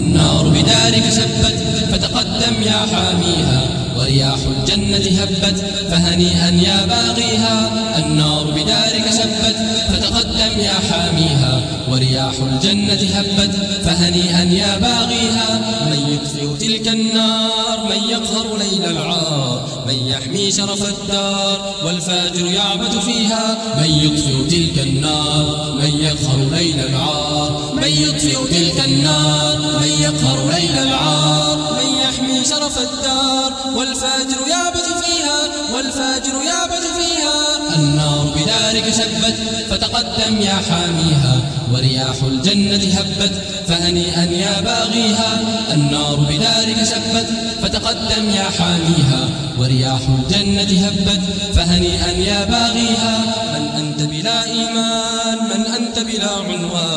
النار بدارك شبت فتقدم يا حاميها. ورياح الجنة هبت فهنيئا يا باغيها. النار بدارك شبت فتقدم يا حاميها. ورياح الجنة هبت فهنيئا يا باغيها. من يطفئ تلك النار من يقهر ليل العار. من يحمي شرف الدار والفاجر يعبد فيها. من يطفئ تلك النار شرف الدار. والفاجر يعبد فيها والفاجر يعبد فيها. النار بدارك شبت فتقدم يا حاميها. ورياح الجنة هبت فهنيئا يا باغيها. النار بدارك شبت فتقدم يا حاميها. ورياح الجنة هبت فهنيئا يا باغيها. من أنت بلا إيمان من أنت بلا عنوان.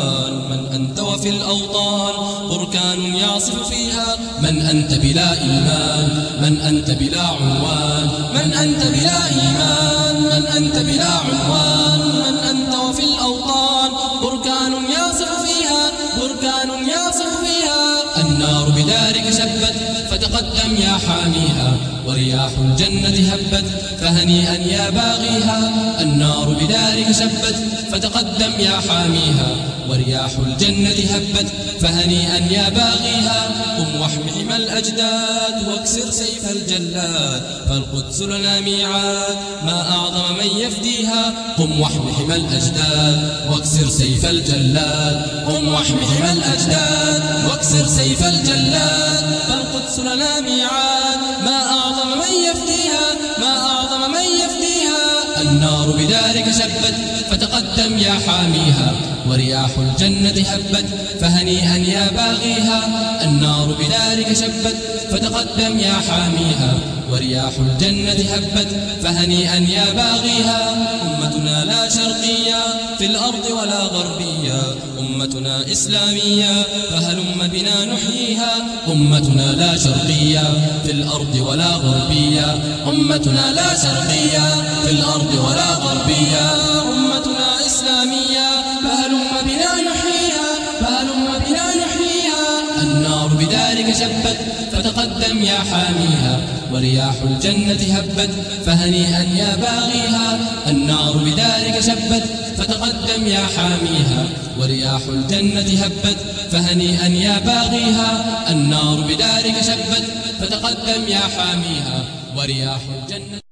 وفي الأوطان. بركان يعصف فيها من أنت بلا إيمان من أنت بلا عنوان من أنت بلا إيمان من أنت بلا عنوان من أنت وفي الأوطان. بركان يعصف فيها بركان يعصف فيها النار بدارك شبت فتقدم يا حاميها ورياح الجنة هبت فهنيئا يا باغيها. النار بدارك شبت فتقدم يا حاميها ورياح الجنة هبت فهنيئا يا باغيها. الأجداد واكسر سيف الجلاد فالقدس لنا ميعاد. ما أعظم من يفديها قم واحم حمى الأجداد واكسر سيف الجلاد. قم واحم حمى الأجداد واكسر سيف الجلاد. فالقدس لنا ميعاد. النار بدارك شبت فتقدم يا حاميها ورياح الجنة هبت فهنيئا يا باغيها. النار بدارك شبت فتقدم يا حاميها ورياح الجنة هبت فهنيئا يا باغيها. أمتنا لا شرقية في الأرض ولا غربية. أمتنا إسلامية فهلم بنا نحييها أمتنا لا شرقية في الأرض ولا غربية أمتنا لا شرقية في الأرض ولا غربية. بدارك شبت فتقدم يا حاميها. ورياح الجنة هبت فهنيئا يا باغيها. النار بدارك شبت فتقدم يا حاميها. ورياح الجنة هبت فهنيئا يا باغيها. النار بدارك شبت فتقدم يا حاميها. ورياح الجنة